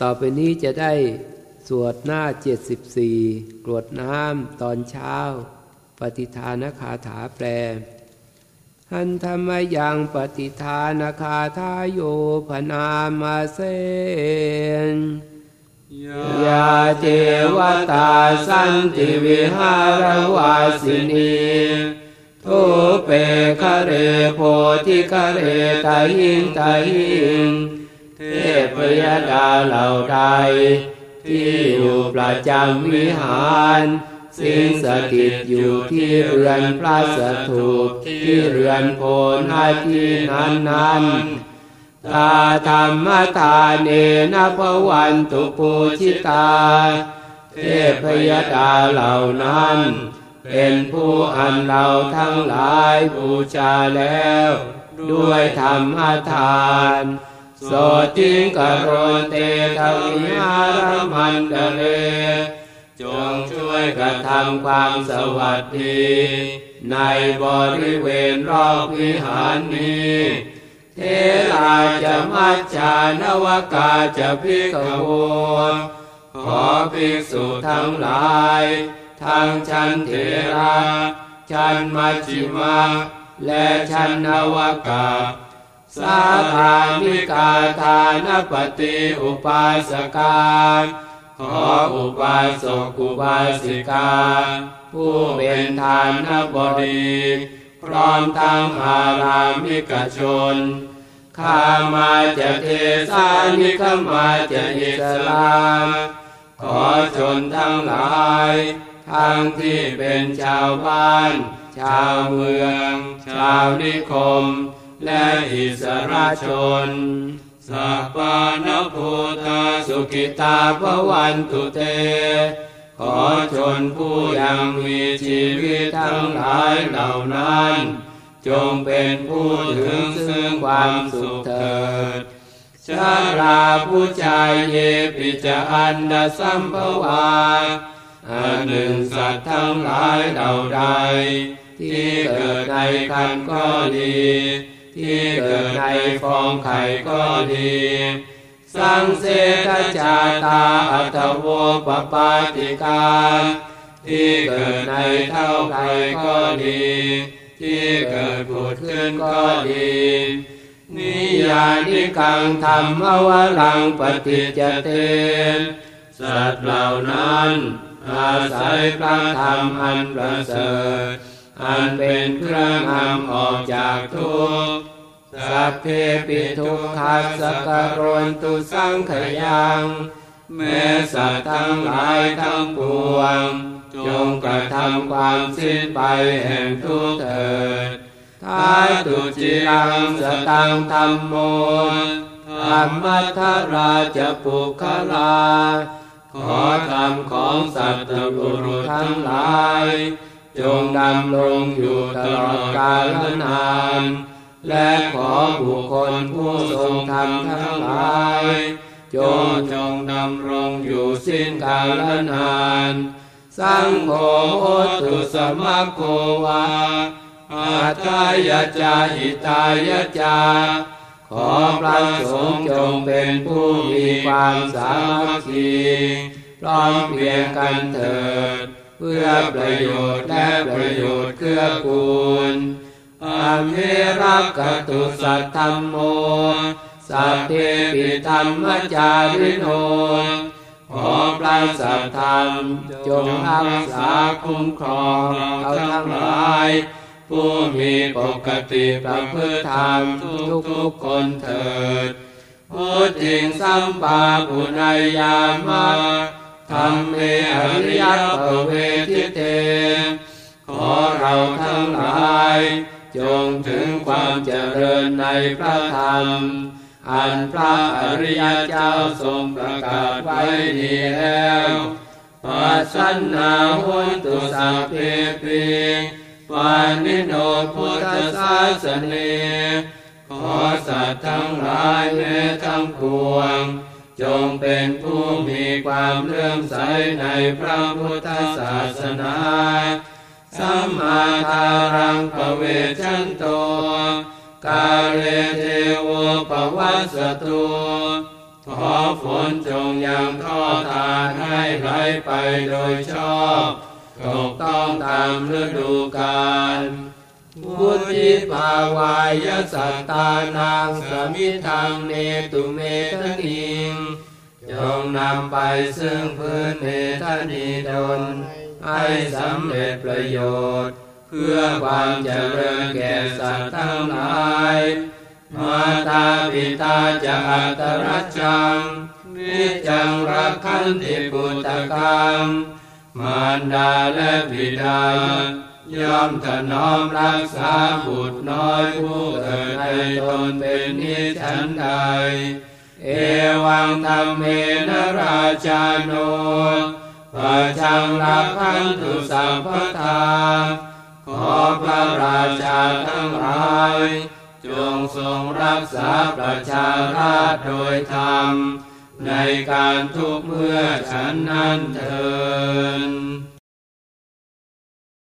ต่อไปนี้จะได้สวดหน้า 74 กรวดน้ำตอนเช้า ปฏิทานคาถาแปลหันธรรมยังปฏิทานคาทาโยพนามาเซนยาเจวตาสันติวิหารวาสินีทุเปคะเรโพธิคะเรตาหิงตาหิง เทพยดาเหล่าใด ที่อยู่ประจำวิหารสิ่งสถิตอยู่ที่เรือนพระสถูปที่เรือนโพนาที่นั้นนั้นตาธรรมทานเนนะพวันตุปูชิตา เทพยดาเหล่านั้น เป็นผู้อันเราทั้งหลายบูชาแล้ว ด้วยธรรมทาน โสติงกโรเตทวิหารมันเดเล จงช่วยกระทำความสวัสดี ในบริเวณรอบวิหารนี้ เทลาจะมัจจานวกาจะพิกโวขอภิกษุทั้งหลาย ทั้งชั้นเทระชั้นมัจจิมา และชั้นนวกา สาธานิกาทานปฏิอุปาสกาขออุปาสกอุปาสิกา ผู้เป็นทานบดีพร้อมทั้งอารามิกชนข้ามาจะเทสานิขมาจะอิสลามขอชนทั้งหลาย ทั้งที่เป็นชาวบ้าน ชาวเมือง ชาวนิคม และอิสระชน สัพพานพุทธสุขิตาภวันตุเต ขอชนผู้ยังมีชีวิตทั้งหลายเหล่านั้น จงเป็นผู้ถึงซึ่งความสุขเถิดชาราผู้ชายเยปิจอันดสัมภวาอันหนึ่งสัตว์ทั้งหลายเหล่าใด ที่เกิดในคันก็ดี ที่เกิดในฟองไข่ก็ดี สังเสตจาตาอัตโวปปาติกาที่เกิดในเท่าไข่ก็ดี ที่เกิดผุดขึ้นก็ดีนิยานิกังธรรมอวรังปฏิจเตนสัตว์เหล่านั้น อาศัยพระธรรมอันประเสริฐ อันเป็นเครื่องนำออกจากทุกข์สัพเพปิทุกขัสสกรนตุสังขยังแม้สัตว์ทั้งหลายทั้งปวง จงกระทำความสิ้นไปแห่งทุกข์เถิดท้ายตุจิรังสตังธรรมโมธรรมัทราจปุคลา ขอธรรมของสัตว์บุรุษทั้งหลาย จงดำรงอยู่ตลอดกาลนาน และขอบุคคลผู้ทรงธรรมทั้งหลายจงจงดำรงอยู่สิ้นกาลนาน สังโฆโหตุสมัคโควาอาทายจาหิตายจา ขอพระสงฆ์จงเป็นผู้มีความสามัคคีพร้อมเพียงกันเถิด เพื่อประโยชน์และประโยชน์เกื้อกูลอาเมรักตุสัตธรรมโม สัพเพปิธรรมจาริโน ขอพระสัตธรรม จงรักษาคุ้มครองเราทั้งหลาย ผู้มีปกติประพฤติธรรมทุกทุกคนเถิดพูดถึงสัมปาปุณยามา ธรรมเมอริยปเวทิเต ขอเราทั้งหลาย จงถึงความเจริญในพระธรรม อันพระอริยเจ้าทรงประกาศไว้ดีแล้วปัสสนาหุนตุสัพเพปิปานิโนพุทธศาสเนขอสัตว์ทั้งหลายแม้ทั้งปวง จงเป็นผู้มีความเลื่อมใสในพระพุทธศาสนาสัมมาทารังปเวชันโต กาเลเทวปวัสตุขอฝนจงยังท่อทานให้ไหลไปโดยชอบตกต้องตามฤดูกาล พุทธิภาวายสัตตานังสมิทังเนตุเมทนิงจงนำไปซึ่งพื้นเมทนีดลให้สำเร็จประโยชน์ เพื่อความเจริญแก่สัตว์ทั้งหลายมาตาปิตาจะอัตรัจจังนิจังรักขันติปุตตะกังมารดาและบิดา ย่อมถนอมรักษาบุตรน้อยผู้เกิดในตนเป็นนิฉันใด เอวังธรรมเมนราชาโนปัจจังรักขันตุสัมปทาขอพระราชาทั้งหลาย จงทรงรักษาประชาราชโดยธรรม ในการทุกเมื่อฉันนั้นเทิน